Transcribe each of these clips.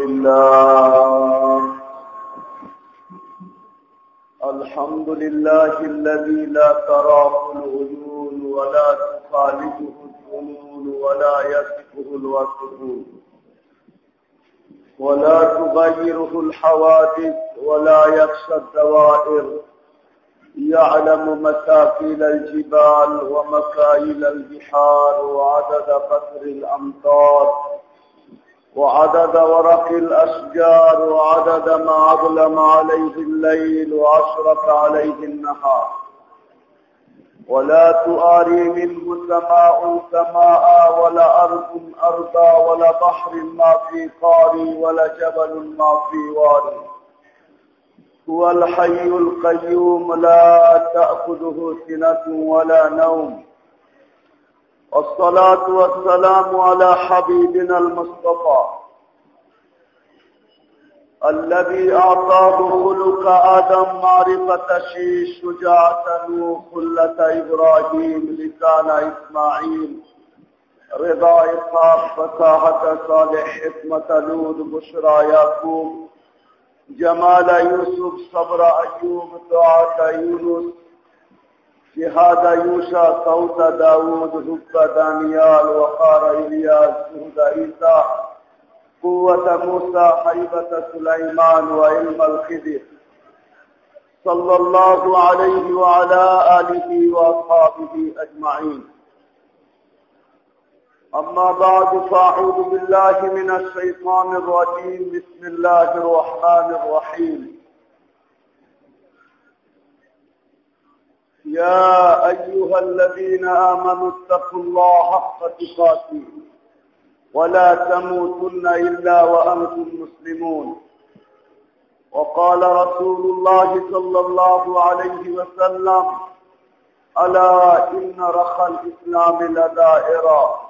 لله. الحمد لله الذي لا تراه العيون ولا تخالفه الظنون ولا يصفه الوصفون. ولا تغيره الحوادث ولا يخشى الدوائر. يعلم مساكيل الجبال ومكايل البحار وعدد قطر الأمطار. وعدد ورق الأشجار وعدد ما أظلم عليه الليل وأشرق عليه النهار. ولا تؤاري منه سماء سماء ولا أرض أرضا ولا بحر ما في قاري ولا جبل ما في واري هو الحي القيوم لا تأخذه سنة ولا نوم. والصلاة والسلام على حبيبنا المصطفى الذي أعطاه خلق آدم معرفة شيش شجاعة نوح خلة إبراهيم لسان إسماعيل رضا إسحاق فصاحة صالح حكمة لود بشرى يعقوب جمال يوسف صبر أيوب طاعة يونس کہ يوسى صوت داود حب دانيال وقار إلياس جہد عيسى قوة موسى حيبة سليمان وعلم الخضر صلى الله عليه وعلى آله وأصحابه أجمعين. أما بعد فأعوذ بالله من الشيطان الرجيم. بسم الله الرحمن الرحيم. يا أيها الذين آمنوا اتقوا الله حق تقاته ولا تموتن إلا وأنتم مسلمون. وقال رسول الله صلى الله عليه وسلم ألا إن رخى الإسلام لدائرا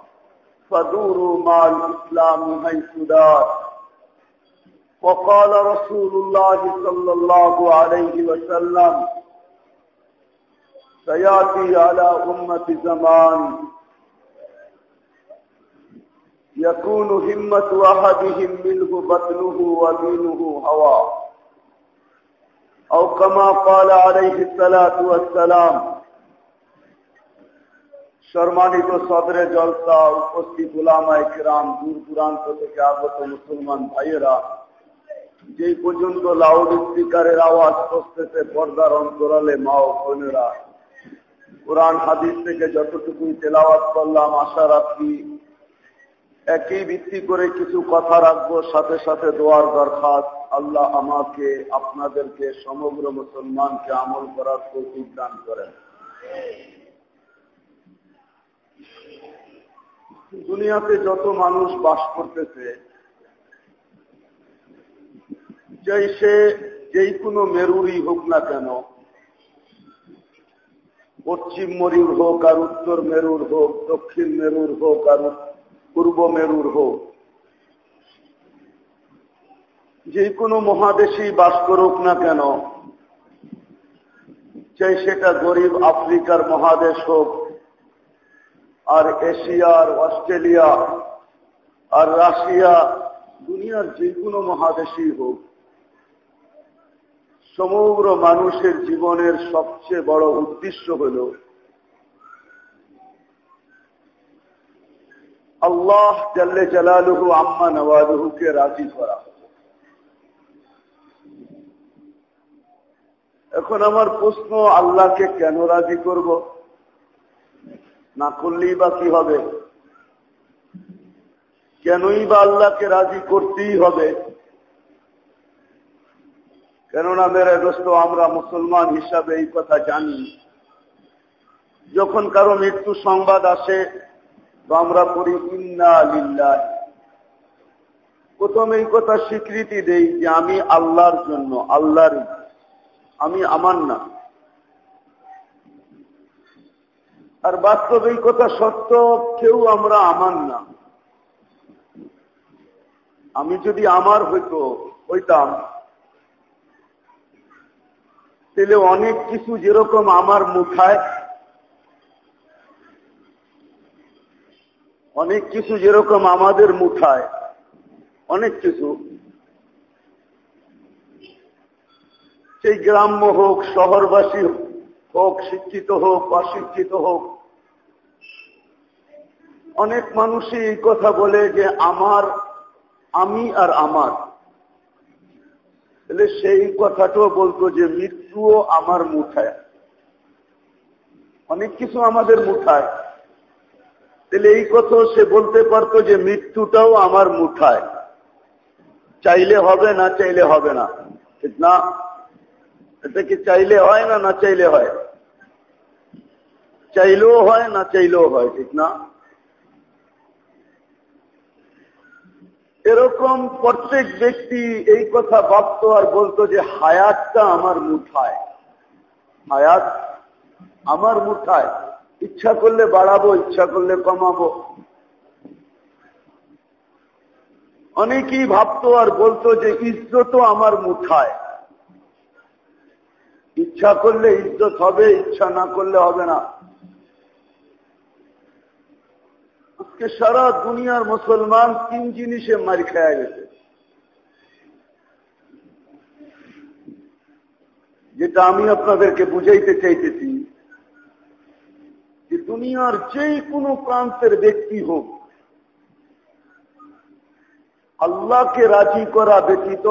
فدوروا مع الإسلام حيث دار. وقال رسول الله صلى الله عليه وسلم سياتي على أمة زمان يكون همة أحدهم منه بطنه ودينه هوى أو كما قال عليه الصلاة والسلام সম্মানিত সদরে জলসা উপস্থিত উলামায় কিরাম দূর দূরান্ত থেকে আগত মুসলমান ভাইয়েরা যেই পর্যন্ত লাউড স্পিকারের আওয়াজ পড়তেছে পর্দার অন্তরালে মা ও বোনেরা কোরআন, হাদিস থেকে যতটুকুই তেলাওয়াত করলাম, আশা রাখি একই ভিত্তি করে কিছু কথা রাখব, সাথে সাথে দোয়ার দরখাস্ত। আল্লাহ আমাকে, আপনাদেরকে, সমগ্র মুসলমানকে আমল করার প্রতীক দান করেন। দুনিয়াতে যত মানুষ বাস করতেছে, যেই সে, যেই কোনো মেরুরই হোক না কেন পশ্চিম মরুর হোক আর উত্তর মেরুর হোক, দক্ষিণ মেরুর হোক আর পূর্ব মেরুর হোক। যে কোনো মহাদেশী বাস করুক না কেন, চাই সেটা গরিব আফ্রিকার মহাদেশ হোক, আর এশিয়ার অস্ট্রেলিয়া, আর রাশিয়া, দুনিয়ার যে কোনো মহাদেশই হোক। সমগ্র মানুষের জীবনের সবচেয়ে বড় উদ্দেশ্য হল আল্লাহ জাল্লে জালালুহু আম্মা নওয়ালুহুকে রাজি করা এখন আমার প্রশ্ন, আল্লাহকে কেন রাজি করব? না করলেই বা কি হবে? কেনই বা আল্লাহকে রাজি করতেই হবে? কেননা মেরে দোস্ত, আমরা মুসলমান হিসাবে এই কথা জানি। যখন কারও মৃত্যু সংবাদ আসে, তো আমরা করি ইন্না লিল্লাহ। প্রথম এই কথা স্বীকৃতি দেই যে আমি আল্লাহর জন্য, আল্লাহর আমি আমার না। আর বাস্তব এই কথা সত্য, কেউ আমরা আমার না। আমি যদি আমার হইতো, হইতাম। তাহলে অনেক কিছু যেরকম আমার মুখায়, অনেক কিছু যেরকম আমাদের মুঠায় অনেক কিছু। সেই গ্রাম্য হোক, শহরবাসী হোক, শিক্ষিত হোক, অশিক্ষিত হোক, অনেক মানুষই এই কথা বলে যে আমার, আমি আর আমার। তাহলে সেই কথাটাও বলতো যে মৃত্যুও আমার মুঠায়। অনেক কিছু আমাদের মুঠায়। তাহলে এই কথাও সে বলতে পারতো যে মৃত্যুটাও আমার মুঠায়। চাইলে হবে না, চাইলে হবে না। ঠিক না? এটা কি চাইলে হয় না না চাইলে হয়? চাইলেও হয়, না চাইলেও হয়, ঠিক না? এরকম প্রত্যেক ব্যক্তি এই কথা ভাবত আর বলতো যে হায়াতটা আমার মুঠায়। হায়াত আমার মুঠায়। ইচ্ছা করলে বাড়াবো, ইচ্ছা করলে কমাবো। অনেকেই ভাবতো আর বলতো যে ইজ্জতও আমার মুঠায়। ইচ্ছা করলে ইজ্জত হবে, ইচ্ছা না করলে হবে না। আজকে সারা দুনিয়ার মুসলমান তিন জিনিসে মারি খায়া গেছে। যেটা আমি আপনাদেরকে বুঝাইতে চাইতেছি, যে দুনিয়ার যে কোনো প্রান্তের ব্যক্তি হোক, আল্লাহকে রাজি করা ব্যতীত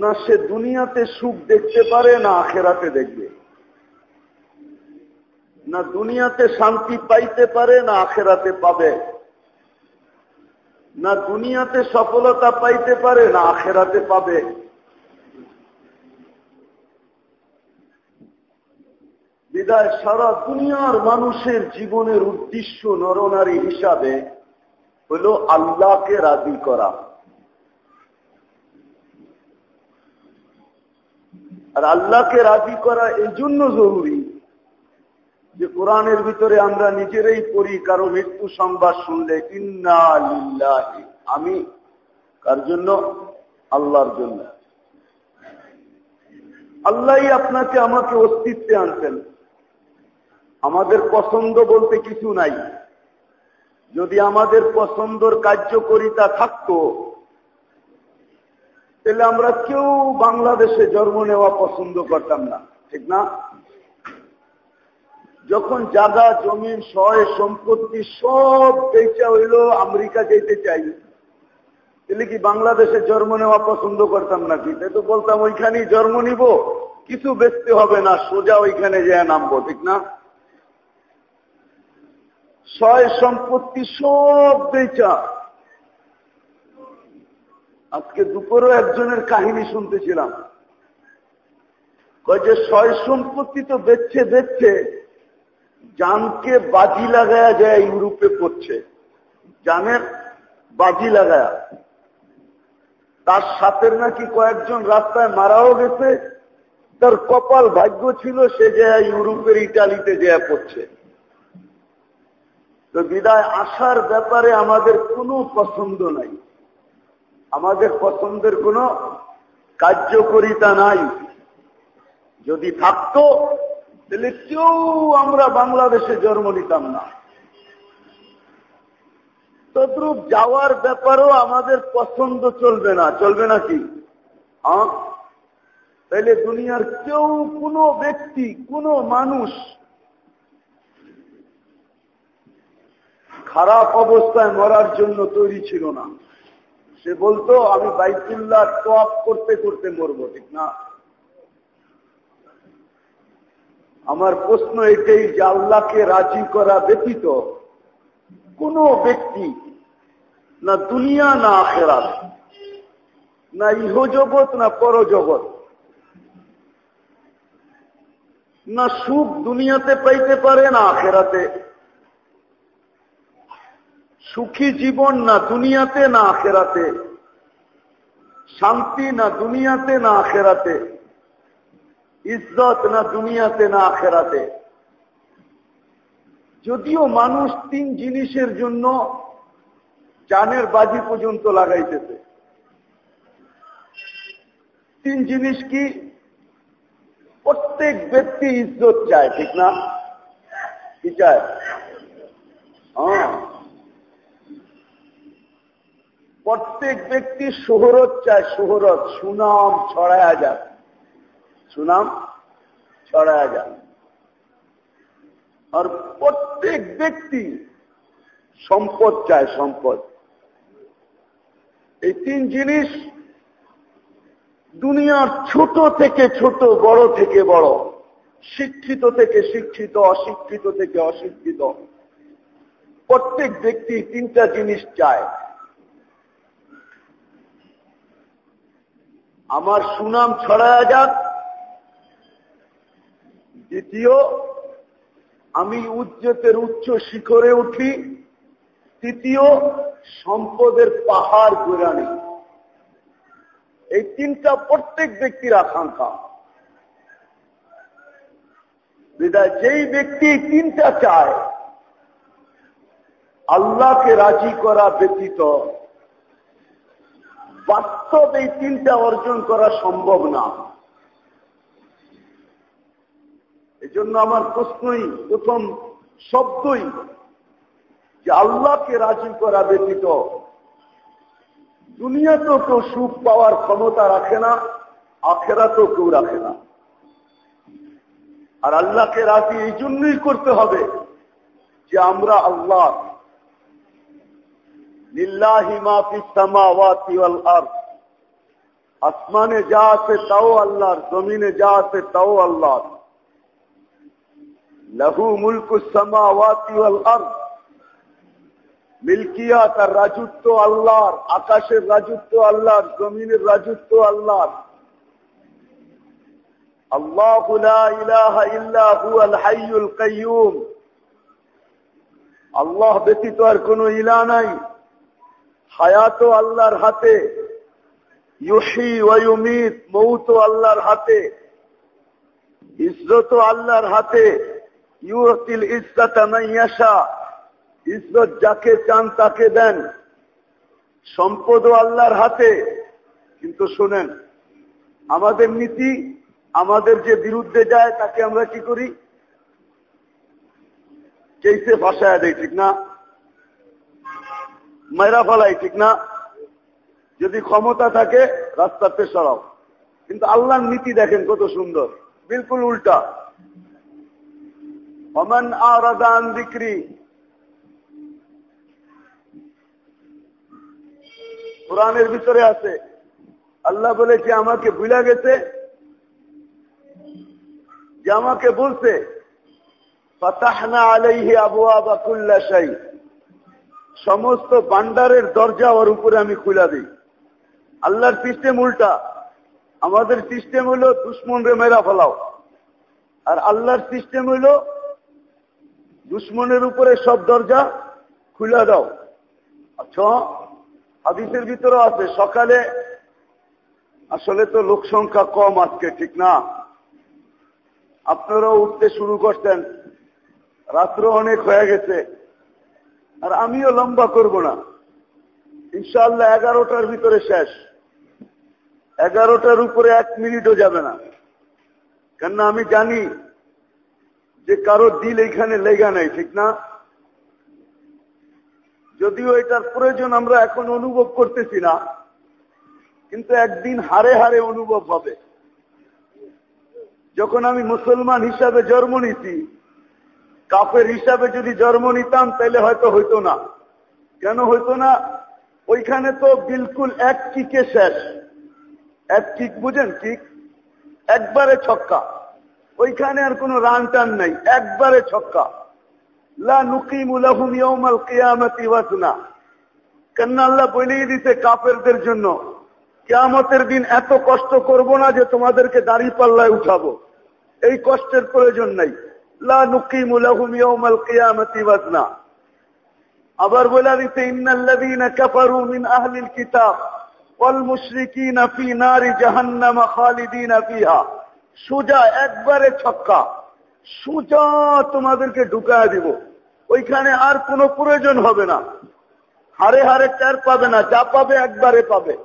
না সে দুনিয়াতে সুখ দেখতে পারে, না আখেরাতে দেখবে। না দুনিয়াতে শান্তি পাইতে পারে, না আখেরাতে পাবে। না দুনিয়াতে সফলতা পাইতে পারে, না আখেরাতে পাবে। বিদায়, সারা দুনিয়ার মানুষের জীবনের উদ্দেশ্য নরনারী হিসাবে হল আল্লাহকে রাজি করা। আর আল্লাহকে রাজি করা এই জন্য জরুরি যে কোরআনের ভিতরে আমরা নিজেরাই পড়ি, কারও মৃত্যু সংবাদ শুনলে আমি কার জন্য? আল্লাহর জন্য। আল্লাহই আপনাকে আমাকে অস্তিত্বে আনতেন আমাদের পছন্দ বলতে কিছু নাই। যদি আমাদের পছন্দর কার্যকরিতা থাকতো, তাহলে আমরা কেউ বাংলাদেশে জন্ম নেওয়া পছন্দ করতাম না। ঠিক না? যখন জায়গা জমিন সয়, সম্পত্তি সব বেচা হইল, আমেরিকা যেতে চাই। তাহলে কি বাংলাদেশে জন্ম নেওয়া পছন্দ করতাম নাকি? তাই তো বলতাম, ওইখানেই জন্ম নিব, কিছু বেচতে হবে না, সোজা ওইখানে যায় নামবো ঠিক না? সয়, সম্পত্তি সব বেচা। আজকে দুপুরও একজনের কাহিনী শুনতেছিলাম। কয় যে, সয়, সম্পত্তি তো বেচছে বেচছে। জানকে বাজি লাগায়া যায় ইউরোপে পড়ছে। জানের বাজি লাগায়া। তার সাথে নাকি কয়েকজন রাস্তায় মারাও গেছে। তার কপাল ভাগ্য ছিল সে যে ইউরোপের ইটালিতে যে পড়ছে। তো বিদায় আসার ব্যাপারে আমাদের কোনো পছন্দ নাই। আমাদের পছন্দের কোনো কার্যকরিতা নাই। যদি থাকতো তাহলে কেউ আমরা বাংলাদেশে জন্ম নিতাম না। তদ্রুপ যাওয়ার ব্যাপারেও আমাদের পছন্দ চলবে না। চলবে না কি? হ্যাঁ? তাইলে দুনিয়ার কেউ, কোনো ব্যক্তি, কোনো মানুষ খারাপ অবস্থায় মরার জন্য তৈরি ছিল না। সে বলতো, আমি বাইতুল্লাহ টপ করতে করতে মরবো। ঠিক না? আমার প্রশ্ন এটাই যে আল্লাহকে রাজি করা ব্যতীত কোন ব্যক্তি না দুনিয়া না আখেরাত, না ইহজগৎ, না পরজগৎ, না সুখ দুনিয়াতে পাইতে পারে, না আখেরাতে। সুখী জীবন না দুনিয়াতে, না আখেরাতে। শান্তি না দুনিয়াতে, না আখেরাতে। ইজ্জত না দুনিয়াতে না আখেরাতে। যদিও মানুষ তিন জিনিসের জন্য জানের বাজি পর্যন্ত লাগাইতেছে। তিন জিনিস কি? প্রত্যেক ব্যক্তি ইজ্জত চায়, ঠিক না? কি চায়? হ্যাঁ। প্রত্যেক ব্যক্তি শোহরত চায়, শোহরত, সুনাম ছড়ায়া যাক। সুনাম ছড়ায়া যাক আর প্রত্যেক ব্যক্তি সম্পদ চায়, সম্পদ। এই তিন জিনিস দুনিয়ার ছোট থেকে ছোট, বড় থেকে বড়, শিক্ষিত থেকে শিক্ষিত, অশিক্ষিত থেকে অশিক্ষিত, প্রত্যেক ব্যক্তি তিনটা জিনিস চায়। আমার সুনাম ছড়ায় যাক দ্বিতীয়, আমি উজ্জতের উচ্চ শিখরে উঠি। তৃতীয়, সম্পদের পাহাড় গোড়ানি এই তিনটা প্রত্যেক ব্যক্তির আকাঙ্ক্ষা। বিদায়, যেই ব্যক্তি তিনটা চায়, আল্লাহকে রাজি করা ব্যতীত বাস্তব এই তিনটা অর্জন করা সম্ভব না। এই জন্য আমার প্রশ্নই প্রথম শব্দই যে আল্লাহকে রাজি করা ব্যতীত দুনিয়াতেও কেউ সুখ পাওয়ার ক্ষমতা রাখে না, আখেরাতেও কেউ রাখে না। আর আল্লাহকে রাজি এই জন্যই করতে হবে যে আমরা আল্লাহ। আসমানে যা আছে তাও আল্লাহর, জমিনে যা আছে তাও আল্লাহ লহু মুলকুসামাওয়াতি ওয়াল আরদ মিল্কিয়া তার রাজত্ব আল্লাহর আকাশের রাজত্ব আল্লাহর জমিনের রাজত্ব আল্লাহর আল্লাহ আল্লাহ ব্যতীত আর কোন ইলা নাই হায়াত আল্লাহর হাতে ইউসি ওয়ুমিত মৌত আল্লাহর হাতে ইজ্জত আল্লাহর হাতে ইউতিল ইজ্জত মাইয়াশা ইজ্জত যাকে চান তাকে দেন। সম্পদও আল্লাহর হাতে। কিন্তু শোনেন, আমাদের নীতি, আমাদের যে বিরুদ্ধে যায়, তাকে আমরা কি করি? কেসে ভাষায় দেয় ঠিক না? মেরা ফলাই, ঠিক না? যদি ক্ষমতা থাকে রাস্তাতে সরাও কিন্তু আল্লাহর নীতি দেখেন কত সুন্দর। বিলকুল উল্টা। অমান আরাদান বিক্রি কোরআনের ভিতরে আছে। আল্লাহ বলে যে আমাকে ভুলা গেছে, যে আমাকে বলছে, ফাতাহনা আলাইহি আবু শাহী সমস্ত বান্ডারের দরজা ওর উপরে আমি খুলা দিই। আল্লাহর সিস্টেম উল্টা, আমাদের সিস্টেম হলো দুশ্মনরে মেরা ফেলাও। আর আল্লাহর সিস্টেম হইল দুশ্মনের উপরে সব দরজা খুলে দাও। আচ্ছা হাদিসের ভিতরে আছে, সকালে আসলে তো লোক সংখ্যা কম আজকে, ঠিক না? আপনারাও উঠতে শুরু করতেন, রাত্র অনেক হয়ে গেছে, আর আমিও লম্বা করব না। ইনশাল্লাহ এগারোটার ভিতরে শেষ। এগারোটার উপরে এক মিনিটও যাবে না। কেননা আমি জানি যে কারও দিল এখানে লেগা নাই, ঠিক না? যদিও এটার প্রয়োজন আমরা এখন অনুভব করতেছি না, কিন্তু একদিন হারে হারে অনুভব হবে। যখন আমি মুসলমান হিসাবে জন্ম নিছি, কাফের হিসাবে যদি জন্ম নিতাম, তাহলে হয়তো হইতো না। কেন হইতো না? ওইখানে তো বিলকুল এক কিকে শেষ। এক কিক, বুঝেন কিক? একবারে ছক্কা। ওইখানে আর কোনো রান টান নেই, একবারে ছক্কা। কেননা জন্য, কেয়ামতের দিন এত কষ্ট করব না যে তোমাদেরকে পাল্লায় উঠাবো। এই কষ্টের প্রয়োজন নাই। আবার বলে দিতে ইন্নাল্লাযীনা কিতাব ওয়াল মুশরিকিনা সুজা একবারে ছক্কা। সুজা তোমাদেরকে ঢুকায় দিব। ওইখানে আর কোনো প্রয়োজন হবে না। হারে হারে চার পাবে না, যা পাবে একবারে পাবে।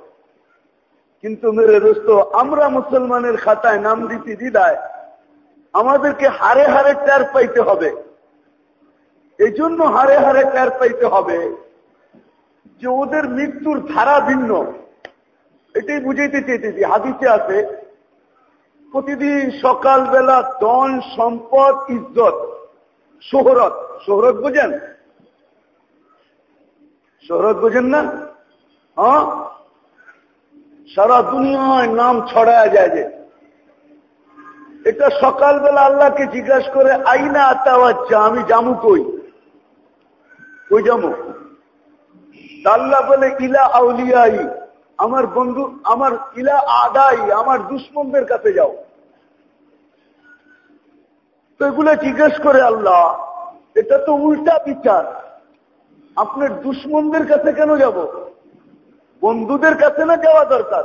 কিন্তু মেরে দোস্ত, আমরা মুসলমানের খাতায় নাম দিতে দিদায়, আমাদেরকে হারে হারে চার পাইতে হবে। এই জন্য হারে হারে চার পাইতে হবে যে ওদের মৃত্যুর ধারা ভিন্ন। এটাই বুঝাইতে চেয়েছি হাদিসে আছে প্রতিদিন সকালবেলা দন সম্পদ, ইজ্জত, শোহরত। শোহরত বোঝেন? শোহরত বোঝেন না? হ্যাঁ? সারা দুনিয়ায় নাম ছড়ায় যায় যে। এটা সকালবেলা আল্লাহকে জিজ্ঞাসা করে, আইনা আত্মাওয়াচ্ছা আমি জামু কই? কই জামু আল্লাহ বলে, ইলা আউলিয়াই। আমার বন্ধু, আমার ইলা আদাই, আমার দুশ্মনদের কাছে যাও। তো এগুলো জিজ্ঞেস করে আল্লাহ, এটা তো উল্টা বিচার। আপনার দুশ্মনদের কাছে কেন যাব? বন্ধুদের কাছে না যাওয়া দরকার?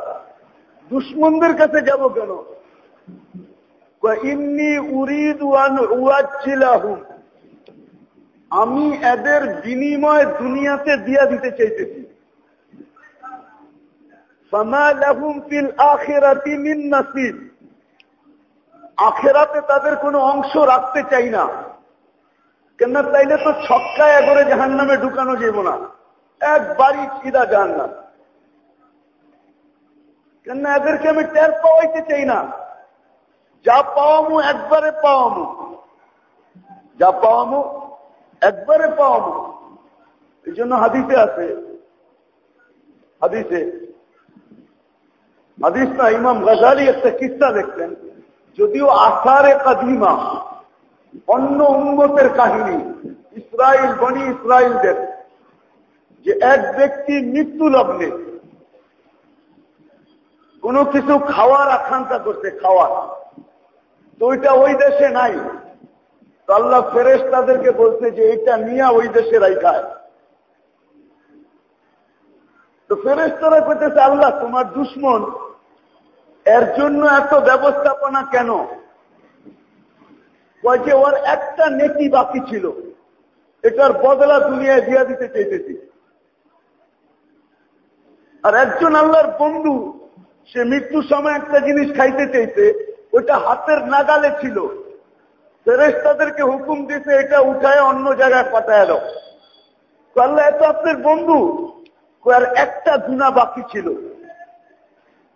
দুশ্মনদের কাছে যাব কেন? ইন্নি উরিদ ওয়ান উয়াচ্ছিলাহুম আমি এদের বিনিময় দুনিয়াতে দিয়া দিতে চাইতেছি। আখেরাতে তাদের কোনো অংশ রাখতে চাই না। কেন তাইলে তো ছক্কায় এগরে জাহান নামে ঢুকানো যাব না। একবারই সিধা জাহান নাম কেন এদেরকে আমি টের পাওয়াইতে চাই না। যা পাওয়ামু একবারে পাওয়ামু। যা পাওয়ামু একবারে পাওয়ামু। এই জন্য হাদিসে আছে। হাদিসে হাদিস না ইমাম গাজালি একটা কিস্তা দেখতেন যদিও আসারে কাদিমা, অন্য উন্মতের কাহিনী ইসরায়েল বনি ইসরায়েলদের যে এক ব্যক্তি মৃত্যু লগ্নে কোনো কিছু খাওয়ার আকাঙ্ক্ষা করছে, খাওয়ার। তো ওইটা ওই দেশে নাই। তো আল্লাহ ফেরেস তাদেরকে বলছে যে এটা নিয়ে ওই দেশে রাইখায় তো ফেরেস তারা করতেছে আল্লাহ তোমার দুশ্মন এর জন্য এত ব্যবস্থাপনা কেন? যে ওর একটা নেকি বাকি ছিল, এটার বদলা দুনিয়ায় দিয়া দিতে চেয়েছি আর একজন আল্লাহর বন্ধু, সে মৃত্যুর সময় একটা জিনিস খাইতে চাইছে, ওইটা হাতের নাগালে ছিল। ফেরেস তাদেরকে হুকুম দিতে এটা উঠায় অন্য জায়গায় পাঠায় দাও আল্লাহ এত আপনার বন্ধু। আর একটা গুণা বাকি ছিল।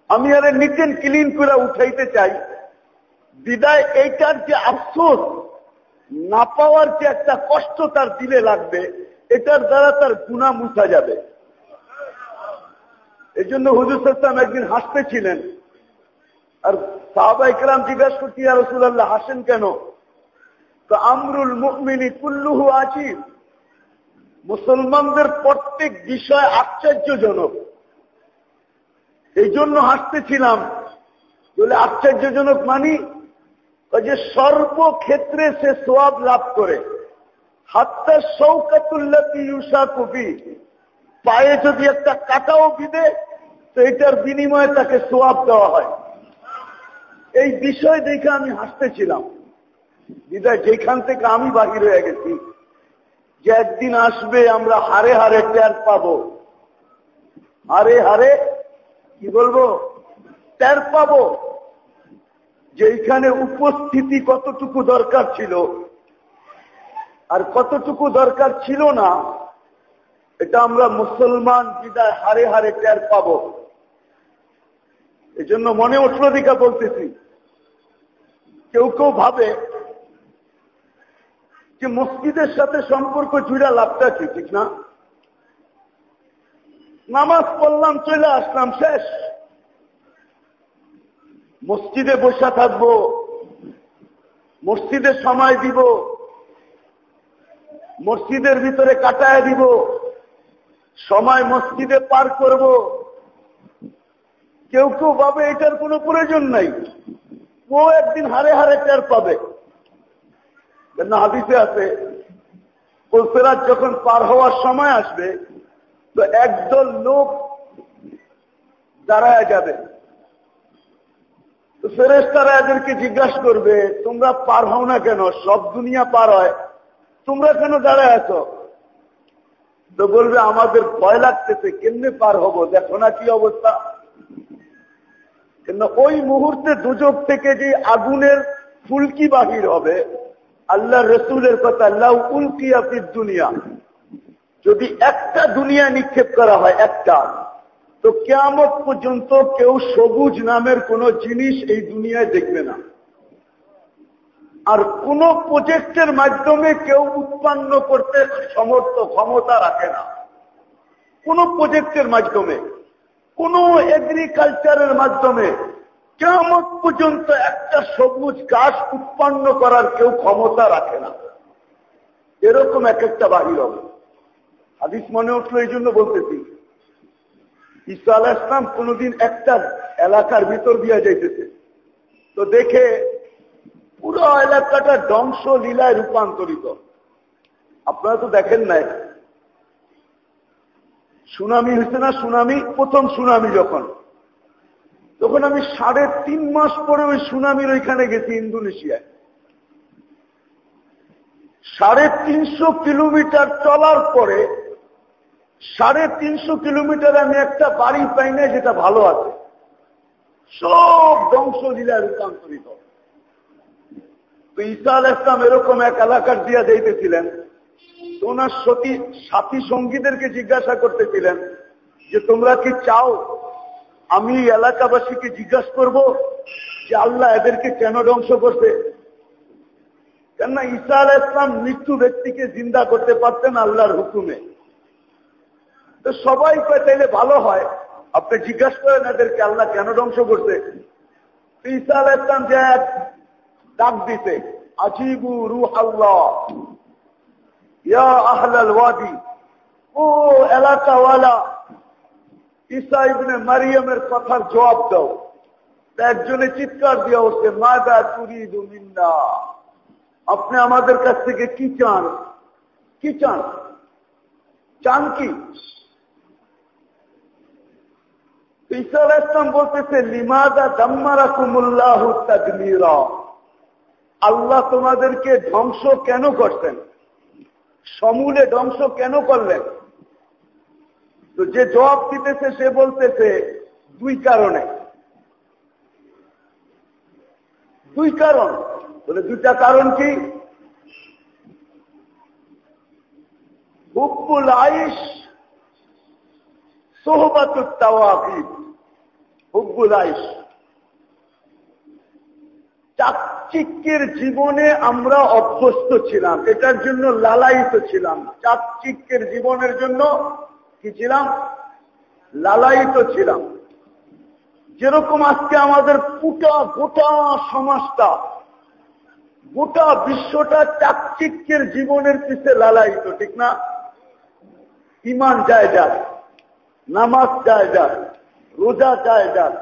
আমি আরে নিচেন ক্লিন করে উঠাইতে চাই। বিদায় এইটার যে আফসোস, না পাওয়ার যে একটা কষ্ট তার দিলে লাগবে, এটার দ্বারা তার গুণা মুছা যাবে। এই জন্য হুজুর সাল্লাম একদিন হাসতে ছিলেন আর সাহাবা ইকরাম জিজ্ঞাসা করছি আর রসুল্লাহ হাসেন কেন? তো আমরুল মুকমিনী কুল্লুহু আছি মুসলমানদের প্রত্যেক বিষয় আশ্চর্যজনক। এই জন্য হাসতেছিলাম। বলে, আশ্চর্যজনক মানি যে সর্বক্ষেত্রে সে সোয়াব লাভ করে। হাত্তা সৌকাতুল্লাতি ইউসা কবি পায়ে যদি একটা কাটাও বিদে তো এটার বিনিময়ে তাকে সোয়াব দেওয়া হয়। এই বিষয় দেখে আমি হাসতেছিলাম। বিদায়, যেখান থেকে আমি বাহির হয়ে গেছি, যে একদিন আসবে, আমরা হারে হারে ট্যার পাব। হারে হারে কি বলব? ট্যার পাব যে এইখানে উপস্থিতি কতটুকু দরকার ছিল। আর কতটুকু দরকার ছিল না, এটা আমরা মুসলমান বিদায় হারে হারে ট্যার পাব। এই জন্য মনে উঠল দিকা বলতেছি, কেউ কেউ ভাবে যে মসজিদের সাথে সম্পর্ক জুড়া লাভটা কি, ঠিক না? নামাজ পড়লাম, চলে আসলাম, শেষ। মসজিদে বসা থাকব, মসজিদে সময় দিব, মসজিদের ভিতরে কাটায় দিব, সময় মসজিদে পার করব। কেউ কেউ ভাবে এটার কোনো প্রয়োজন নাই। ও একদিন হারে হারে টের পাবে। না হাদিসে আছে কোলসেরাত যখন পার হওয়ার সময় আসবে তো একদল লোক দাঁড়ায় যাবে। তো ফেরেস তারা এদেরকে জিজ্ঞাসা করবে, তোমরা পার হও না কেন? সব দুনিয়া পার হয়। তোমরা কেন দাঁড়ায় আছো? তো বলবে, আমাদের ভয় লাগতেছে, কেমনে পার হব? দেখো না কি অবস্থা। ওই মুহূর্তে দুজক থেকে যে আগুনের ফুলকি বাহির হবে আল্লাহ রসুলের কথা আল্লাহ উল্কি আফির দুনিয়া। যদি একটা দুনিয়া নিক্ষেপ করা হয়, একটা, তো কেমন পর্যন্ত কেউ সবুজ নামের কোন জিনিস এই দুনিয়ায় দেখবে না। আর কোন প্রজেক্টের মাধ্যমে কেউ উৎপন্ন করতে সমর্থ, ক্ষমতা রাখে না। কোন প্রজেক্টের মাধ্যমে, কোন এগ্রিকালচারের মাধ্যমে কেমন পর্যন্ত একটা সবুজ গাছ উৎপন্ন করার কেউ ক্ষমতা রাখে না। এরকম এক একটা বাহির হবে। হাদিস মনে উঠল, এই জন্য বলতেছি। ঈসা আলাহ ইসলাম কোনদিন একটা এলাকার ভিতর দিয়া যাইতেছে। তো দেখে পুরো এলাকাটা ধ্বংস লীলায় রূপান্তরিত। আপনারা তো দেখেন নাই। সুনামি হয়েছে না সুনামি? প্রথম সুনামি যখন। তখন আমি সাড়ে তিন মাস পরে ওই সুনামির ওইখানে গেছি ইন্দোনেশিয়ায়। সাড়ে তিনশো কিলোমিটার চলার পরে সাড়ে তিনশো কিলোমিটার আমি একটা বাড়ি পাই না যেটা ভালো আছে। সব ধ্বংস ধ্বংসলীলায় রূপান্তরিত। তো ইসলাম এরকম এক এলাকার দিয়া যাইতেছিলেন। ওনার সতী, সাথী সঙ্গীদেরকে জিজ্ঞাসা করতেছিলেন যে, তোমরা কি চাও আমি এলাকাবাসীকে জিজ্ঞাসা করব যে আল্লাহ এদেরকে কেন ধ্বংস করছে? কেননা ঈসা আল ইসলাম মৃত্যু ব্যক্তিকে জিন্দা করতে পারতেন আল্লাহর হুকুমে। তো সবাই চাইলে ভালো হয়। আপনি জিজ্ঞাসা করেন এদেরকে, আল্লাহ কেন ধ্বংস করছে? ডাক দিতে আজিবু রুহ আল্লাহ ও এলাকাওয়ালা, ঈসা ইবনে মারিয়ামের কথার জবাব দাও। একজনে চিৎকার দিয়ে উঠছে মাদা তুরিদু মিন্না, আপনি আমাদের কাছ থেকে কি চান? কি চান? চান কি? ইসলাম বলতেছে লিমাদা দাম্মারা কুমুল্লাহ আল্লাহ তোমাদেরকে ধ্বংস কেন করছেন? সমূলে ধ্বংস কেন করলেন? তো যে জবাব দিতেছে, সে বলতেছে, দুই কারণে। দুই কারণ। বলে দুইটা কারণ কি? হুকুল আইস সোহবাতুর চাকচিক্যের জীবনে আমরা অভ্যস্ত ছিলাম, এটার জন্য লালায়িত ছিলাম। চাকচিক্যের জীবনের জন্য কি ছিলাম? লালায়িত ছিলাম। যেরকম আজকে আমাদের পুটা গোটা সমাজটা, গোটা বিশ্বটা চাকচিক্যের জীবনের পিছে লালায়িত, ঠিক না? ইমান যায় যাক নামাজ যায় যাক রোজা যায় যাক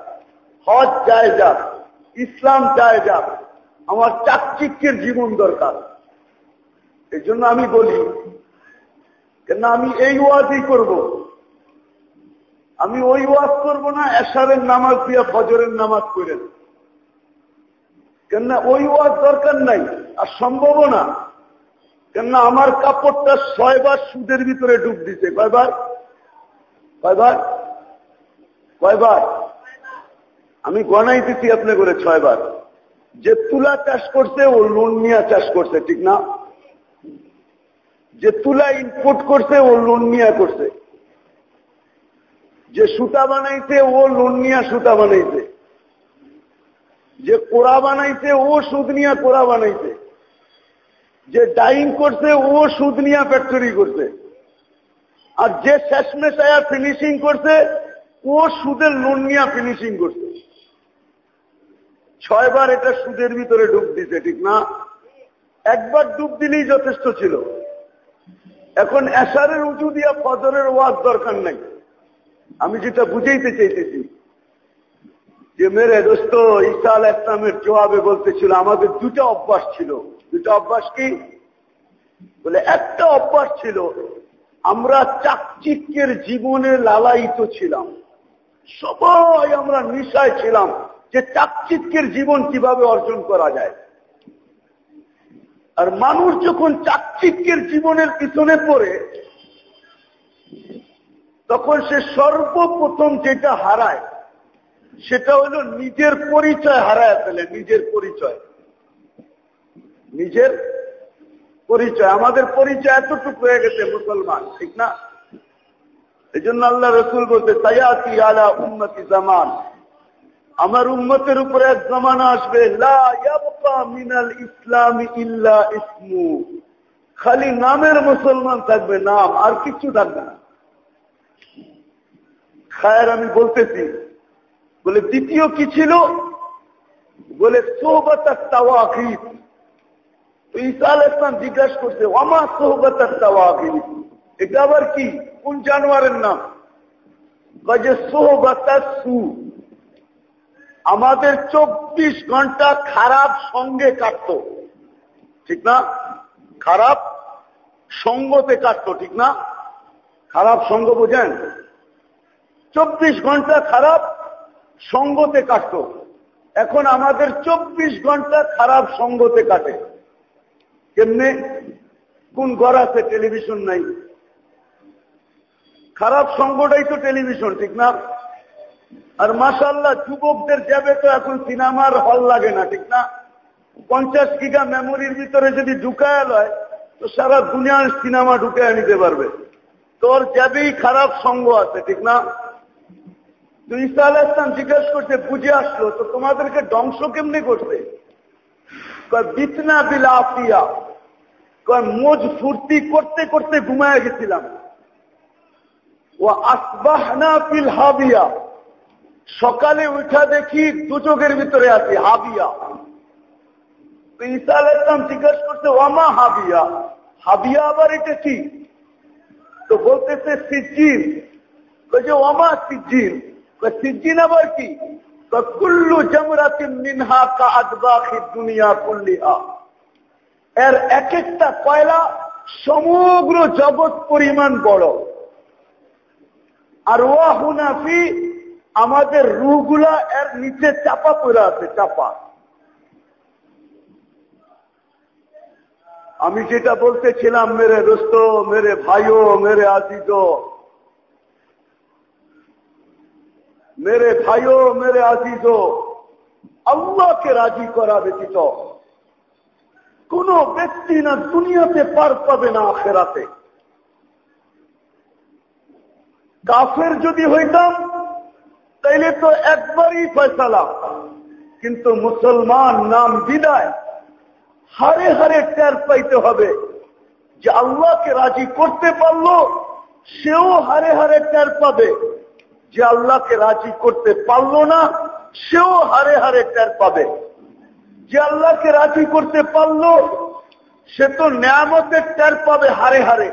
হজ যায় যাক ইসলাম চায় যাক আমার চাকচিক্যের জীবন দরকার। এই জন্য আমি বলি কেন আমি এই ওয়াজই করব। আমি ওই ওয়াজ করব না, এশারের নামাজ দিয়া ফজরের নামাজ করেন কেননা ওই ওয়াজ দরকার নাই, আর সম্ভব না। কেননা আমার কাপড়টা ছয়বার সুদের ভিতরে ডুব দিছে। কয়বার? কয়বার? কয়বার? আমি গনাইতেছি আপনি করে ছয়বার। যে তুলা চাষ করছে, ও লোন নিয়ে চাষ করছে, ঠিক না? যে তুলা ইনপুট করছে, ও লোন নিয়ে করছে। যে সুতা বানাইছে, ও লোন নিয়ে সুতা বানাইছে। যে কোড়া বানাইছে, ও সুদ নিয়ে কোড়া বানাইছে। যে ডাইং করছে, ও সুদ নিয়ে ফ্যাক্টরি করছে। আর যে শেষমেশায়া ফিনিশিং করছে ও সুদের লোন নিয়ে ফিনিশিং করছে। ছয়বার এটা সুদের ভিতরে ডুব দিছে, ঠিক না? একবার ডুব দিলেই যথেষ্ট ছিল। এখন এসারের উঁচু দিয়া ফজরের ওয়াজ দরকার নাই। আমি যেটা বুঝাইতে চাইতেছি, যে মেরে দোস্ত, ঈসা আল ইসলামের জবাবে বলতেছিল, আমাদের দুটা অভ্যাস ছিল। দুটা অভ্যাস কি? বলে, একটা অভ্যাস ছিল, আমরা চাকচিক্যের জীবনে লালায়িত ছিলাম। সবাই আমরা নিশায় ছিলাম যে চাকচিক্যের জীবন কীভাবে অর্জন করা যায়। আর মানুষ যখন চাকচিক্যের জীবনের পিছনে পড়ে, তখন সে সর্বপ্রথম যেটা হারায়, সেটা হলো নিজের পরিচয় হারায় ফেলে, নিজের পরিচয়। নিজের পরিচয়। আমাদের পরিচয় এতটুকু হয়ে গেছে মুসলমান, ঠিক না? এই জন্য আল্লাহ রসুল বলতে তায়াতি আলা উন্নতি জামান। আমার উন্মতের উপরে এক জমানা আসবে মিনাল ইসলাম ইল্লা ইসমু। খালি নামের মুসলমান থাকবে, নাম আর কিছু থাকবে না। খায়ের, আমি বলতেছি, বলে, দ্বিতীয় কি ছিল? বলে সোহবতার তাওয়াকিদ ঈসা আল ইসলাম জিজ্ঞাসা করছে অমা সোহবতার তাওয়াকিদ এটা আবার কি? কোন জানোয়ারের নাম? আমাদের চব্বিশ ঘণ্টা খারাপ সঙ্গে কাটত। ঠিক না? খারাপ সঙ্গতে কাটত, ঠিক না? খারাপ সঙ্গ বোঝেন? চব্বিশ ঘণ্টা খারাপ সঙ্গতে কাটত। এখন আমাদের চব্বিশ ঘণ্টা খারাপ সঙ্গতে কাটে। কেমনে? কোন আছে টেলিভিশন নাই। খারাপ সঙ্গটাই তো টেলিভিশন, ঠিক না? আর মাসাল্লাহ যুবকদের যাবে তো এখন সিনেমার হল লাগে না, ঠিক না? পঞ্চাশ গিগা মেমোরির ভিতরে যদি ঢুকায় লয়, তো সারা দুনিয়ার সিনেমা ঢুকায় নিতে পারবে। তোর যাবেই খারাপ সঙ্গ আছে, ঠিক না? তো ঈসা আল ইসলাম জিজ্ঞাসা করছে, বুঝে আসলো, তো তোমাদেরকে ধ্বংস কেমনি করছে? বিতনা বিল আফিয়া। মোজ ফুর্তি করতে করতে ঘুমায় গেছিলাম। ও আসবাহনা ফিল হাবিয়া। সকালে উঠা দেখি দু চোখের ভিতরে আছি, হাবিয়া। ঈসা আল ইসলাম জিজ্ঞাসা করছে ওমা হাবিয়া? হাবিয়া আবার এটা কি? তো বলতেছে সিজিন যে ওমা সিজিন সিজিন আবার কি? কুল্লু জমরাতিন মিনহা কা আদবাখি দুনিয়া কুল্লিহা। এর এক একটা কয়লা সমগ্র জগৎ পরিমাণ বড়। আর ওয়া হুনাফি আমাদের রুগুলা এর নিচে চাপা পড়ে আছে, চাপা। আমি যেটা বলতেছিলাম, মেরে দোস্ত, মেরে ভাইও, মেরে আজিজ মেরে ভাইও, মেরে আজিজ আল্লাহকে রাজি করা ব্যতীত কোন ব্যক্তি না দুনিয়াতে পার পাবে না আখেরাতে। কাফের যদি হইতাম, তাইলে তো একবারই ফয়সালা। কিন্তু মুসলমান নাম বিদায়, হারে হারে টের পাইতে হবে যে আল্লাহকে রাজি করতে পারল, সেও হারে হারে টের পাবে যে আল্লাহকে রাজি করতে পারল না, সেও হারে হারে টের পাবে। যে আল্লাহকে রাজি করতে পারল, সে তো নিয়ামতের টের পাবে হারে হারে।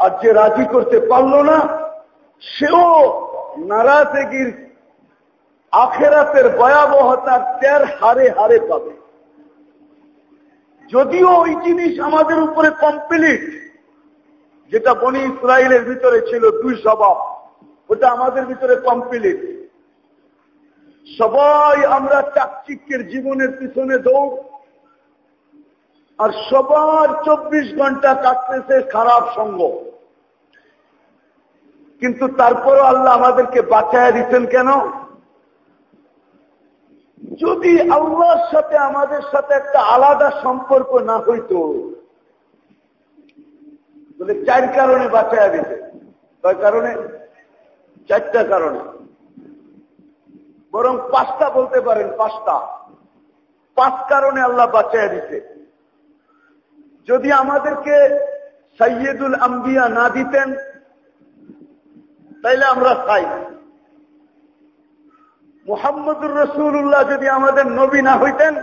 আর যে রাজি করতে পারল না সেও নারাজগির আখেরাতের ভয়াবহতার টের হারে হারে পাবে। যদিও ওই জিনিস আমাদের উপরে কমপ্লিট যেটা বনি ইসরায়েলের ভিতরে ছিল দুই স্বভাব, ওটা আমাদের ভিতরে কমপ্লিট সবাই আমরা চাকচিক্যের জীবনের পিছনে দৌড়, আর সবার চব্বিশ ঘণ্টা কাটতেছে খারাপ সঙ্গ। কিন্তু তারপরও আল্লাহ আমাদেরকে বাঁচায় দিচ্ছেন কেন? যদি আল্লাহর সাথে, আমাদের সাথে একটা আলাদা সম্পর্ক না হইতো বলে চার কারণে বাঁচায় দিতে কয় কারণে? চারটা কারণে। বরং পাঁচটা বলতে পারেন, পাঁচটা। পাঁচ কারণে আল্লাহ বাঁচায় দিতে যদি আমাদেরকে সৈয়দুল আম্বিয়া না দিতেন তাইলে আমরা চাই। মোহাম্মদুর রসুল্লাহ যদি আমাদের নবী না হইতেন,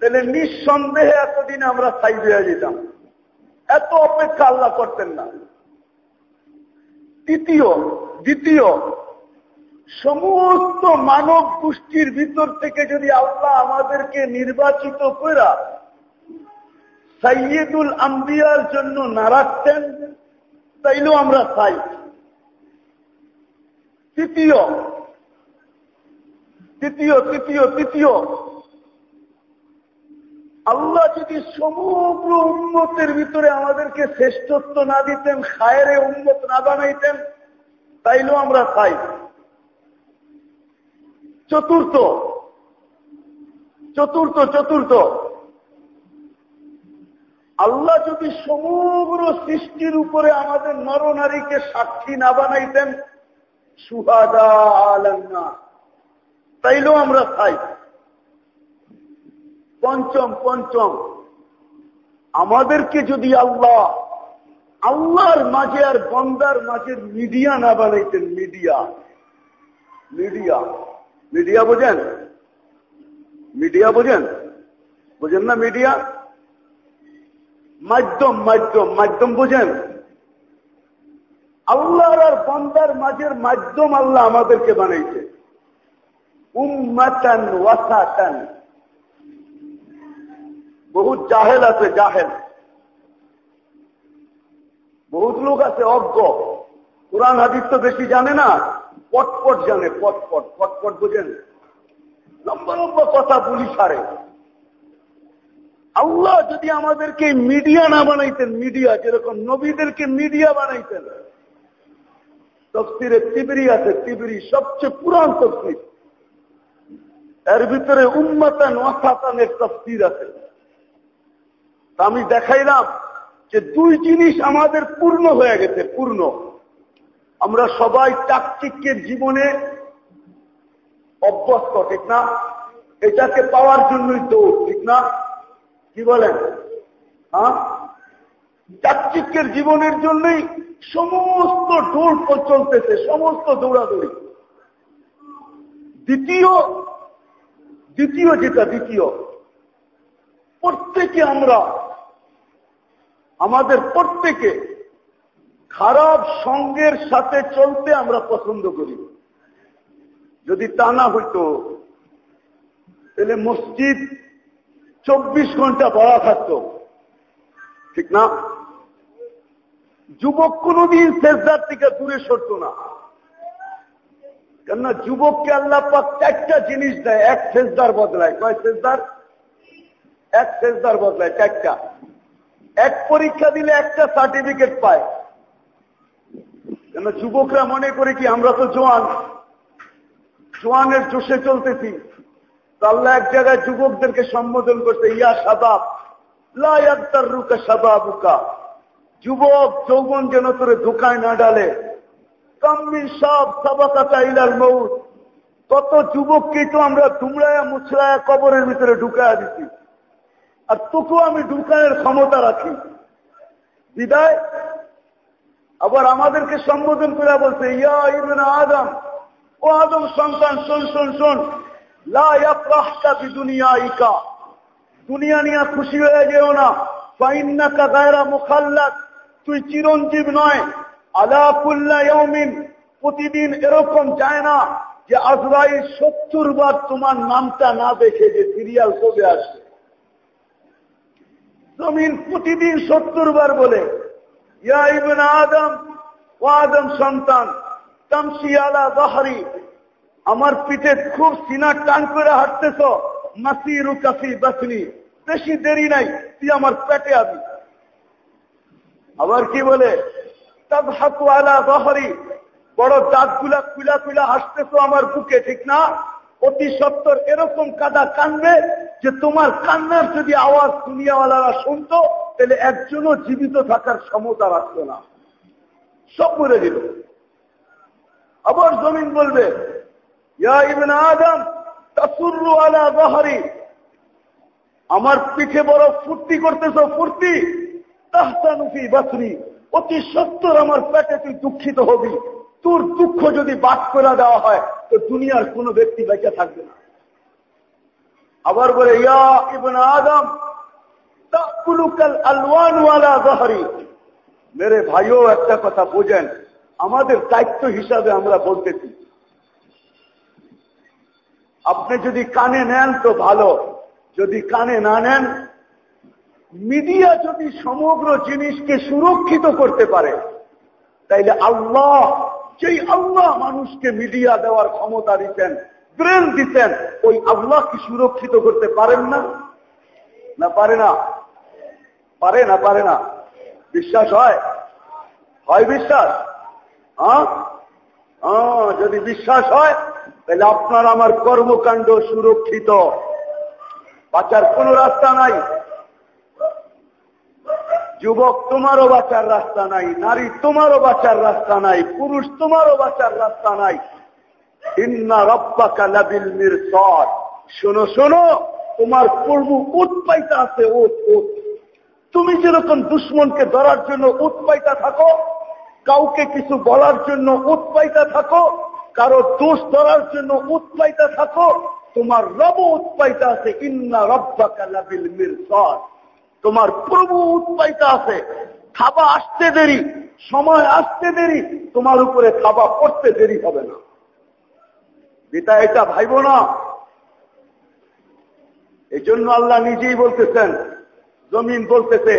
তাহলে নিঃসন্দেহে এতদিন আমরা ছাই হয়ে যেতাম। এত অপেক্ষা আল্লাহ করতেন না। তৃতীয়, দ্বিতীয়, সমস্ত মানব গোষ্ঠীর ভিতর থেকে যদি আল্লাহ আমাদেরকে নির্বাচিত করা সাইয়েদুল আম্বিয়ার জন্য না রাখতেন, তাইলেও আমরা চাই। তৃতীয়। তৃতীয় তৃতীয় তৃতীয়। আল্লাহ যদি সমগ্র উন্মতের ভিতরে আমাদেরকে শ্রেষ্ঠত্ব না দিতেন, খায়েরে উন্মত না বানাইতেন, তাইলেও আমরা খাই। চতুর্থ চতুর্থ চতুর্থ। আল্লাহ যদি সমগ্র সৃষ্টির উপরে আমাদের নরনারীকে সাক্ষী না বানাইতেন সুহাদা তাইলেও আমরা খাই। পঞ্চম পঞ্চম। আমাদেরকে যদি আল্লাহ, আল্লাহর মাঝে আর বন্দার মাঝে মিডিয়া না বানাইতেন, মিডিয়া। মিডিয়া। মিডিয়া বোঝেন? মিডিয়া বোঝেন? বোঝেন না মিডিয়া? মাধ্যম মাধ্যম মাধ্যম বোঝেন? আল্লাহর আর বন্দার মাঝের মাধ্যম আল্লাহ আমাদেরকে বানাইছে। উম্মাতান ওয়াসাতান। বহুত জাহেল আছে, জাহেল। বহুত লোক আছে অজ্ঞ। কোরআন, হাদিস তো বেশি জানে না। পটপট জানে, পটপট পটপট বোঝেন। লম্বা লম্বা কথা বলি সারে। আল্লাহ যদি আমাদেরকে মিডিয়া না বানাইতেন মিডিয়া যেরকম নবীদেরকে মিডিয়া বানাইতেন তফসিরে তিবরি আছে, তিবরি সবচেয়ে পুরান তফসির। এর ভিতরে উম্মাতান ওয়াসাতানের তফসির আছে। আমি দেখাইলাম যে দুই জিনিস আমাদের পূর্ণ হয়ে গেছে, পূর্ণ। আমরা সবাই চাকচিক্যের জীবনে অভ্যস্ত, ঠিক না? এটাকে পাওয়ার জন্যই দৌড়, ঠিক না? কি বলেন? হ্যাঁ? চাকচিক্যের জীবনের জন্যই সমস্ত দৌড় চলতেছে, সমস্ত দৌড়াদৌড়ি। দ্বিতীয় দ্বিতীয় যেটা, দ্বিতীয়, প্রত্যেকে আমরা, আমাদের প্রত্যেকে খারাপ সঙ্গের সাথে চলতে আমরা পছন্দ করি। যদি তা না হইতো, তাহলে মসজিদ চব্বিশ ঘণ্টা পড়া থাকতো। ঠিক না? যুবক কোনদিন শেষদার থেকে দূরে সরত না। কেননা যুবককে আল্লাহ পাক চারটা জিনিস দেয়, এক শেষদার বদলায়। কয় শেষদার এক শেষদার বদলায়, চারটা। এক পরীক্ষা দিলে একটা সার্টিফিকেট পায়। কেন যুবকরা মনে করে কি, আমরা তো জোয়ান। জোয়ানের জোশে চলতেছি। আল্লাহ এক জায়গায় যুবকদেরকে সম্বোধন করছে, ইয়া সাবাব লায়াক্তার রুকা সাবাবুকা যুবক যৌবন যেন তোরে ধোকায় না ডালে। কাম্মিন সব সাবাকাতা ইলাল মৌত কত যুবককে তো আমরা দুমড়ায়া মুছড়ায়া কবরের ভিতরে ঢুকায়া দিছি। আর তোকেও আমি ঢুকায়ের ক্ষমতা রাখি। বিদায়। আবার আমাদেরকে সম্বোধন করে বলছে, ইয়া ইবেন আদম, ও আদম সন্তান, শোন শোন শোন। দুনিয়া ইকা দুনিয়া নিয়ে খুশি হয়ে যেও না। ফাইন্নাকা গায়রা মুখাল্লাত তুই চিরঞ্জীব নয়। আলাকুল্লা ইয়মিন প্রতিদিন এরকম যায় না যে আজরাই সত্তর বার তোমার নামটা না দেখে যে সিরিয়াল কবে আসবে জমিন প্রতিদিন সত্তর বার বলে, ইয়া ইবন আদম, ও আদম সন্তান তামসি আলা বাহারি আমার পিঠে খুব সিনা টান করে হাঁটতেছ মাসিরু কাফি বাসনি, বেশি দেরি নাই, তুই আমার পেটে আবি। আবার কি বলে? বড় দাঁতগুলা কুলা কুলা হাসতেছ আমার বুকে, ঠিক না? অতি সত্তর এরকম কাদা কানবে যে তোমার কান্নার যদি আওয়াজ দুনিয়াওয়ালারা শুনতো, তাহলে একজনও জীবিত থাকার ক্ষমতা রাখত না। সব মরে দিল। আবার জমিন বলবে আলা আমার পিঠে বড় ফুর্তি করতেছ, ফুর্তি? তাহতানুফি বাসরি অতি সত্তর আমার পেটে তুই দুঃখিত হবি। তোর দুঃখ যদি বাদ করে দেওয়া হয়, তো দুনিয়ার কোন ব্যক্তি বেঁচে থাকবে না। আবার বলে, ইয়া ইবন আদম, তাকুলুকাল মেরে ভাইও একটা কথা বোঝেন, আমাদের দায়িত্ব হিসাবে আমরা বলতেছি আপনি যদি কানে নেন তো ভালো, যদি কানে না নেন মিডিয়া যদি সমগ্র জিনিসকে সুরক্ষিত করতে পারে, তাইলে আল্লাহ, যেই আল্লাহ মানুষকে মিডিয়া দেওয়ার ক্ষমতা দিতেন, ব্রেন দিতেন, ওই আল্লাহ কি সুরক্ষিত করতে পারেন না? না পারে না। পারে না পারে না। বিশ্বাস হয়? হয় বিশ্বাস? হ্যাঁ? যদি বিশ্বাস হয় তাহলে আপনার আমার কর্মকাণ্ড সুরক্ষিত। বাঁচার কোন রাস্তা নাই। যুবক, তোমারও বাঁচার রাস্তা নাই। নারী, তোমারও বাঁচার রাস্তা নাই। পুরুষ, তোমারও বাঁচার রাস্তা নাই। ইন্না রব্বাকা লাবিল মিরসাদ। শোনো শোনো, তোমার পূর্ব উৎপাইতা আছে উৎ তুমি যেরকম দুশ্মনকে ধরার জন্য উৎপাইতা থাকো, কাউকে কিছু বলার জন্য উৎপাইতা থাকো, কারও দোষ ধরার জন্য উৎপাইতা থাকো, তোমার রব উৎপাইতা আছে। ইন্না রব্বাকা লাবিল মিরসাদ। তোমার প্রভু উৎপাইতা আছে। খাবা আসতে দেরি, সময় আসতে দেরি, তোমার উপরে খাবা পড়তে দেরি হবে না। পিতা, এটা ভাইব না। এই জন্য আল্লাহ নিজেই বলতেছেন, জমিন বলতেছে,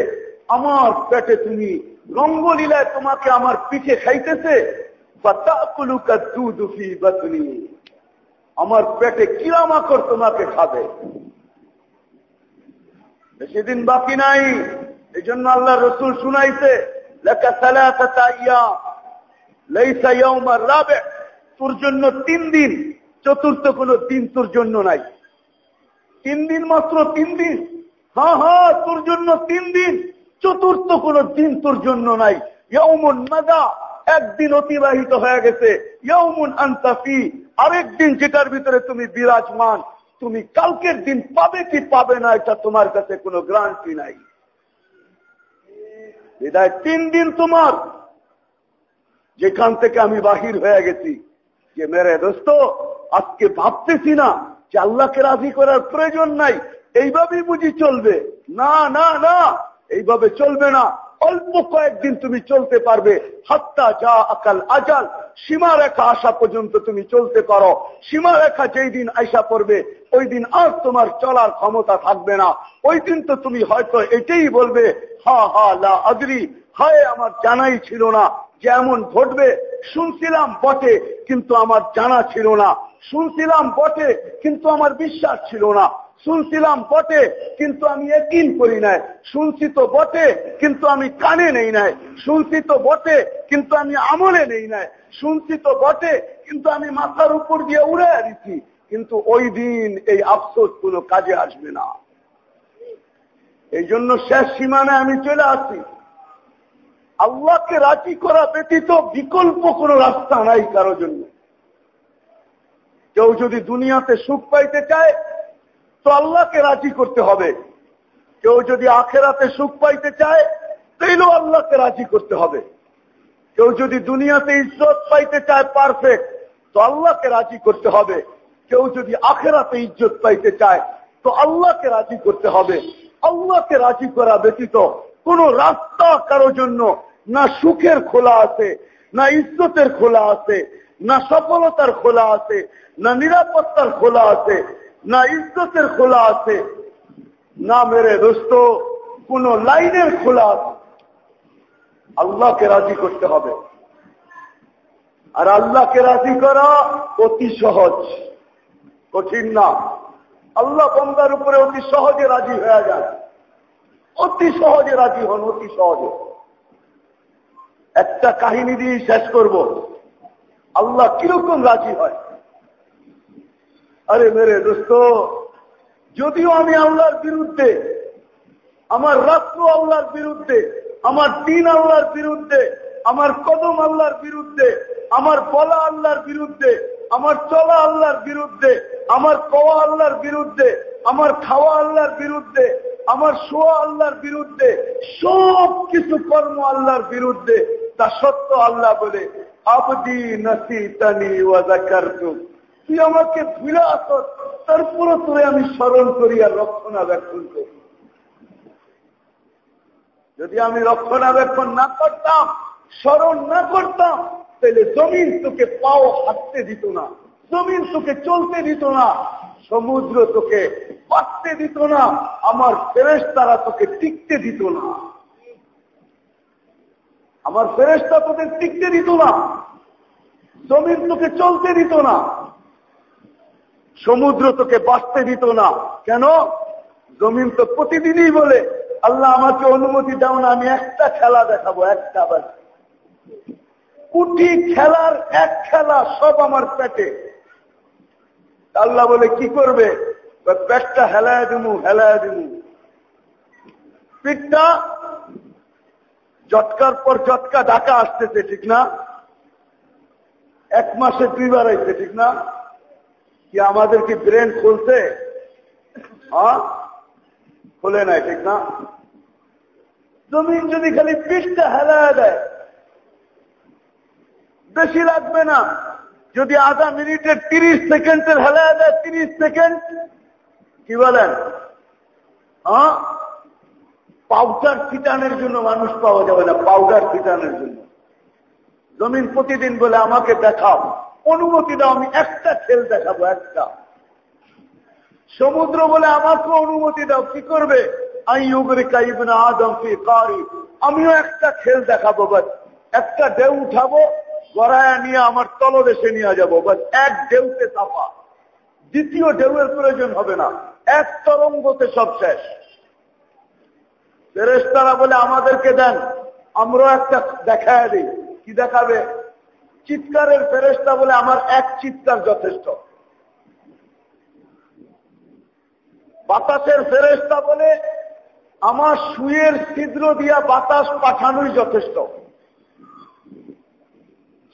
আমার পেটে তুমি রঙ্গলীলায় তোমাকে আমার পিঠে খাইতেছে আমার পেটে কিরামাকর তোমাকে খাবে। বেশি দিন বাকি নাই। এই জন্য আল্লাহ রসুল শুনাইছে তোর জন্য তিন দিন, চতুর্থ কোন দিন তোর জন্য নাই। তিন দিন মাত্র তিন দিন। হ্যাঁ হ্যাঁ তোর জন্য তিন দিন, চতুর্থ কোন দিন তোর জন্য নাই। ইয়মুন মাদা একদিন অতিবাহিত হয়ে গেছে। ইয়মুন আন্তাফি আরেক দিন যেটার ভিতরে তুমি বিরাজমান। তুমি কালকের দিন পাবে কি পাবে না, এটা তোমার কাছে কোনো গ্রান্টি নাই। বিদায় তিন দিন তোমার। যেখান থেকে আমি বাহির হয়ে গেছি, যে মেরে দোস্ত, আজকে ভাবতেছি না যে আল্লাহকে রাজি করার প্রয়োজন নাই, এইভাবেই বুঝি চলবে। না না না, এইভাবে চলবে না। অল্প কয়েকদিন তুমি চলতে পারবে। হত্যা যা আকাল আজাল সীমা রেখা আসা পর্যন্ত তুমি চলতে পারো। সীমা রেখা যেই দিন আইসা পড়বে, ওই দিন আর তোমার চলার ক্ষমতা থাকবে না। ওই দিন তো তুমি হয়তো এটাই বলবে, হা হা, লা আদরি। হায়, আমার জানাই ছিল না যেমন ঘটবে। শুনছিলাম বটে, কিন্তু আমার জানা ছিল না। শুনছিলাম বটে, কিন্তু আমার বিশ্বাস ছিল না। শুনছিলাম বটে, কিন্তু আমি একিন করি নাই। শুনছি তো বটে, কিন্তু আমি কানে নেই নাই। শুনছি তো বটে, কিন্তু আমি আমলে নেই নাই। শুনছি তো বটে, কিন্তু আমি মাথার উপর দিয়ে উড়ে দিচ্ছি কিন্তু ওই দিন এই আফসোস কোনো কাজে আসবে না। এই জন্য শেষ সীমানায় আমি চলে আসি আল্লাহকে রাজি করা ব্যতীত বিকল্প কোনো রাস্তা নাই কারও জন্য। কেউ যদি দুনিয়াতে সুখ পাইতে চায় তো আল্লাহকে রাজি করতে হবে। কেউ যদি আখেরাতে সুখ পাইতে চায়, তাইলেও আল্লাহকে রাজি করতে হবে। কেউ যদি দুনিয়াতে ইজ্জত পাইতে চায় পারফেক্ট তো আল্লাহকে রাজি করতে হবে। কেউ যদি আখেরাতে ইজ্জত পাইতে চায়, তো আল্লাহকে রাজি করতে হবে। আল্লাহকে রাজি করা ব্যতীত কোন রাস্তা কারও জন্য না সুখের খোলা আছে, না ইজ্জতের খোলা আছে, না সফলতার খোলা আছে, না নিরাপত্তার খোলা আছে। না ইজ্জতের খোলা আছে, না মেরে দোস্ত, কোন লাইনের খোলা আছে। আল্লাহকে রাজি করতে হবে। আর আল্লাহকে রাজি করা অতি সহজ, কঠিন না। আল্লাহ বন্দার উপরে অতি সহজে রাজি হয়ে যায়। অতি সহজে রাজি হন, অতি সহজে। একটা কাহিনী দিয়ে শেষ করব। আল্লাহ কীরকম রাজি হয়? আরে মেরে দোস্ত যদিও আমি আল্লাহর বিরুদ্ধে আমার রাত্র আল্লাহর বিরুদ্ধে আমার দিন আল্লাহর বিরুদ্ধে আমার কদম আল্লাহর বিরুদ্ধে আমার বলা আল্লাহর বিরুদ্ধে আমার চলা আল্লাহর বিরুদ্ধে আমার কওয়া আল্লাহর বিরুদ্ধে আমার খাওয়া আল্লাহর বিরুদ্ধে আমার শোয়া আল্লাহর বিরুদ্ধে সব কিছু কর্ম আল্লাহর বিরুদ্ধে তা সত্য আল্লাহ বলে আবদি নসি তানি ওয়াজাকার তুই আমাকে ভুলে আস তারপরে তোরে আমি স্মরণ করি আর রক্ষণাবেক্ষণ করি। যদি আমি রক্ষণাবেক্ষণ না করতাম, স্মরণ না করতাম, তাহলে জমিন তোকে পাও হাঁটতে দিত না, জমিন তোকে চলতে দিত না, সমুদ্র তোকে বাঁচতে দিত না, আমার ফেরেস তারা তোকে টিকতে দিত না। আমার ফেরেস্তা তোকে টিকতে দিত না, জমিন তোকে চলতে দিত না। সমুদ্র তোকে বাঁচতে দিত না। কেন? জমিন তো প্রতিদিনই বলে, আল্লাহ আমাকে অনুমতি দাও না, আমি একটা খেলা দেখাবো, একটা বাস কুটি খেলার এক খেলা সব আমার পেটে। আল্লাহ বলে, কি করবে? পেটটা হেলায় দিমু হেলায় দিমু। পিঠটা জটকার পর জটকা ডাকা আসতেছে, ঠিক না? এক মাসে দুইবার আইছে, ঠিক না? কি আমাদের কি ব্রেন খুলছে? হ্যাঁ? খুলে নাই, ঠিক না? জমিন যদি খালি পিঠটা হেলা দেয়, বেশি লাগবে না। যদি আধা মিনিটের তিরিশ সেকেন্ডের হেলা দেয়, তিরিশ সেকেন্ড, কি বলেন? হ্যাঁ? পাউডার ছিটানোর জন্য মানুষ পাওয়া যাবে না, পাউডার ছিটানোর জন্য। জমিন প্রতিদিন বলে, আমাকে দেখাও। অনুমতি দাও, আমি একটা খেল দেখাবো, একটা। সমুদ্র বলে আমাকে অনুমতি দাও, কি করবে? আমিও একটা খেল দেখাবো, বাস। একটা ঢেউ উঠাবো, গড়ায় নিয়ে আমার তলদেশে নিয়ে যাব, বাস। এক ঢেউতে চাপা। দ্বিতীয় ঢেউয়ের প্রয়োজন হবে না। এক তরঙ্গতে সব শেষ। ফেরেস্তারা বলে, আমাদেরকে দেন, আমরাও একটা দেখায় দিই। কি দেখাবে? চিৎকারের ফেরেস্তা বলে আমার এক চিৎকার যথেষ্ট। বাতাসের ফেরেস্তা বলে আমার সুয়ের ছিদ্র দিয়া বাতাস পাঠানোই যথেষ্ট।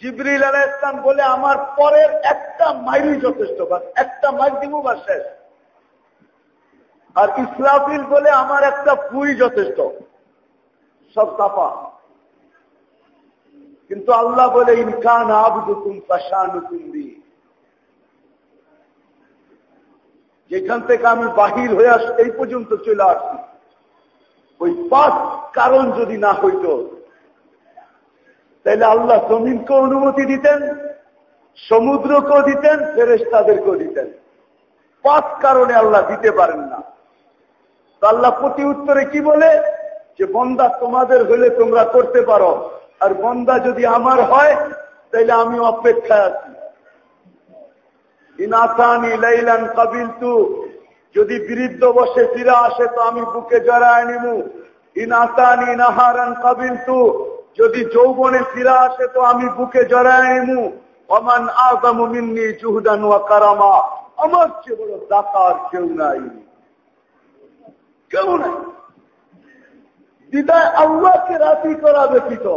জিবরিল আলাহ ইসলাম বলে আমার পরের একটা মাইলই যথেষ্ট বা একটা মাইল দিব বা শেষ। আর ইসলাফিল বলে আমার একটা পুই যথেষ্ট। সব সাফা কিন্তু আল্লাহ বলে ইনকান আবদুকুম পাশানুকুম দি যেখান থেকে আমি বাহির হয়ে আস, এই পর্যন্ত চলে আসছি ওই পাঁচ কারণ যদি না হইত, তাহলে আল্লাহ জমিনকে অনুমতি দিতেন, সমুদ্রকেও দিতেন ফেরেস্তাদেরকেও দিতেন। পাঁচ কারণে আল্লাহ দিতে পারেন না। তো আল্লাহ প্রতি উত্তরে কি বলে? যে, বন্দা, তোমাদের হলে তোমরা করতে পারো। আর বন্দা যদি আমার হয় তাহলে আমি অপেক্ষায় আছি। ইনাসানি লাইলান কাবিল তু যদি বৃদ্ধ বসে ফিরে আসে, তো আমি বুকে জড়ায় নিমু। ইনাসানি নাহারান কাবিল তু যদি যৌবনে ফিরে আসে, তো আমি বুকে জড়ায় নিমু। অমান আজম মিন্নি জুহুদান ওয়া কারামা, আমার চেয়ে বড় দাতার কেউ নাই। কেউ নাই। বিদায় আল্লাহকে রাজি করা ব্যতীত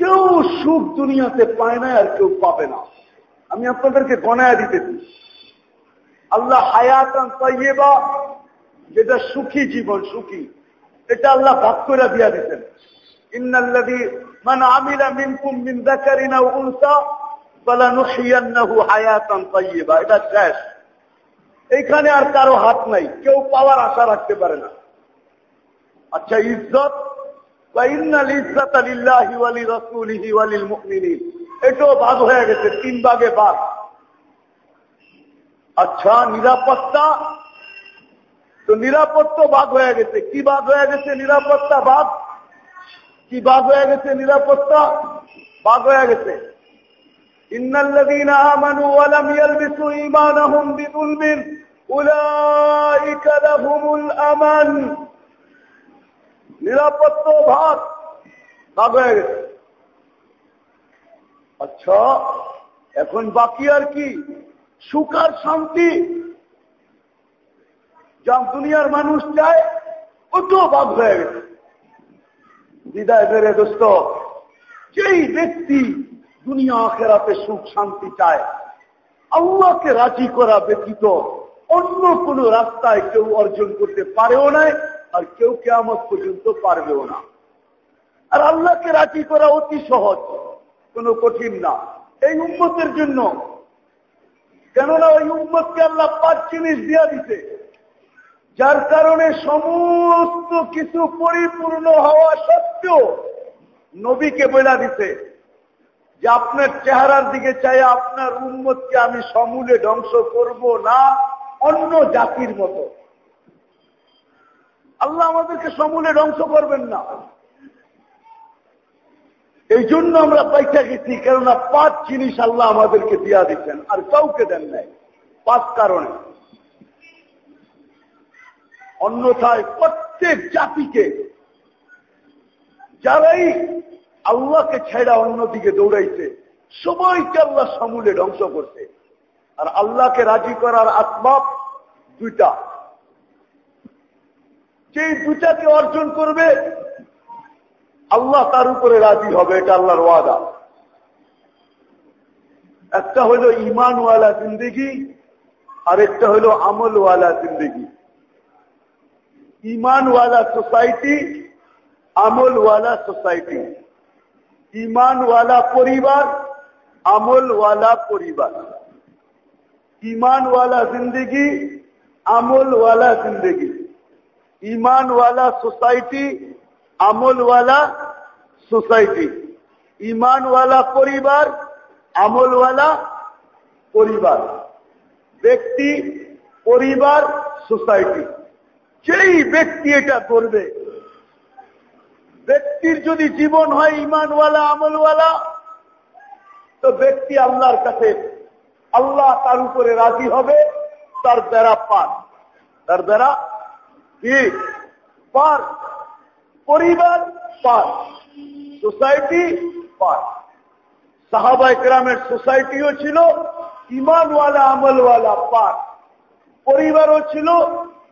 কেউ সুখ দুনিয়াতে পায় না আর কেউ পাবে না। আমি আপনাদেরকে গণায় দিতেছি আল্লাহ হায়াতান তাইয়েবা যেটা সুখী জীবন, সুখী। এটা আল্লাহ ভাগ করে দিয়া দিতেন। এইখানে আর কারও হাত নাই। কেউ পাওয়ার আশা রাখতে পারে না। আচ্ছা ইজ্জত এটাও হয়ে গেছে, তিন আচ্ছা নিরাপত্তা? তো নিরাপত্তা হয়ে গেছে। কি ভাগ হয়ে গেছে? নিরাপত্তা ভাগ কি হয়ে গেছে? নিরাপত্তা? ভাগ হয়ে গেছে। ইন্নাল্লাযীনা আমান। নিরাপত্তা ভাগ ভাগ হয়ে গেছে। আচ্ছা এখন বাকি আর কি? সুখ আর শান্তি। যা দুনিয়ার মানুষ চায় ওটাও ভাগ হয়ে গেছে। বিদায় বেড়ে দোস্ত, যেই ব্যক্তি দুনিয়া আখেরাতে সুখ, শান্তি চায়, আল্লাহকে রাজি করা ব্যতীত অন্য কোন রাস্তায় কেউ অর্জন করতে পারেও নাই আর কেউ কেমত পর্যন্ত পারবেও না। আর আল্লাহকে রাজি করা অতি সহজ, কোনো কঠিন না। এই উন্মতের জন্য, কেননা ওই উন্মতকে আল্লাহ পাঁচ জিনিস দিয়া দিতে যার কারণে সমস্ত কিছু পরিপূর্ণ হওয়া সত্ত্বেও নবীকে বলা দিতে যে আপনার চেহারার দিকে চাই আপনার উন্মতকে আমি সমূলে ধ্বংস করব না, অন্য জাতির মতো। আল্লাহ আমাদেরকে সমূলে ধ্বংস করবেন না। এই জন্য আমরা পাইটা গেছি, কেননা পাঁচ জিনিস আল্লাহ আমাদেরকে দিয়া দিচ্ছেন, আর কাউকে দেন নাই। পাঁচ কারণে। অন্যথায় প্রত্যেক জাতিকে, যারাই আল্লাহকে ছেড়া অন্যদিকে দৌড়াইছে, সবাইকে আল্লাহ সমূলে ধ্বংস করছে। আর আল্লাহকে রাজি করার আসবাব দুইটা। যেই দুটাকে অর্জন করবে, আল্লাহ তার উপরে রাজি হবে, এটা আল্লাহর ওয়াদা। একটা হলো ইমানওয়ালা জিন্দিগি আর একটা হলো আমলওয়ালা জিন্দিগি। ইমানওয়ালা সোসাইটি, আমলওয়ালা সোসাইটি। ইমানওয়ালা পরিবার, আমলওয়ালা পরিবার। ইমানওয়ালা জিন্দিগি, আমলওয়ালা জিন্দিগি। ইমানওয়ালা সোসাইটি, আমলওয়ালা সোসাইটি। ইমানওয়ালা পরিবার, আমলওয়ালা পরিবার। ব্যক্তি, পরিবার, সোসাইটি। সেই ব্যক্তি এটা করবে, ব্যক্তির যদি জীবন হয় ইমানওয়ালা, আমলওয়ালা, তো ব্যক্তি আল্লাহর কাছে, আল্লাহ তার উপরে রাজি হবে, তার দ্বারা পান। তার দ্বারা পার পরিবার পার সোসাইটি পার সাহাবা একরামের সোসাইটিও ছিল, ইমানওয়ালা আমলওয়ালা পার পরিবারও ছিল,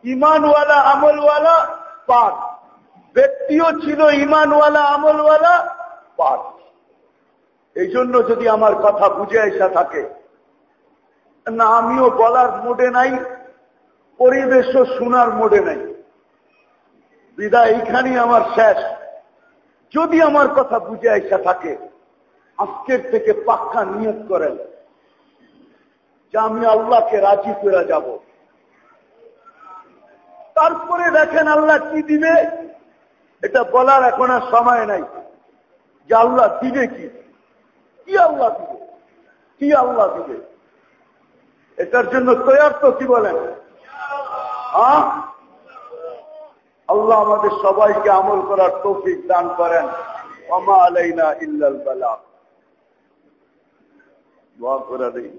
ইমানওয়ালা আমলওয়ালা পার ব্যক্তিও ছিল, ইমানওয়ালা আমলওয়ালা পার এই জন্য যদি আমার কথা বুঝে আসা থাকে, না আমিও বলার মোডে নাই, পরিবেশও শোনার মোডে নাই। বিদায় এইখানেই আমার শেষ। যদি আমার কথা বুঝে আসা থাকে, আজকের থেকে পাক্কা নিয়ত করেন যে আমি আল্লাহকে রাজি করে যাব। তারপরে দেখেন আল্লাহ কি দিবে? এটা বলার এখন আর সময় নাই। যে আল্লাহ দিবে কি? কি আল্লাহ দিবে? কি আল্লাহ দিবে? এটার জন্য তৈয়ার তো কি বলেন? হ্যাঁ আল্লাহ আমাদের সবাইকে আমল করার তৌফিক দান করেন। অমা আলাইনা ইল্লাল বালা। দোয়া দেই।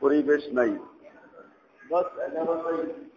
পরিবেশ নাই। বাস এগারোটাই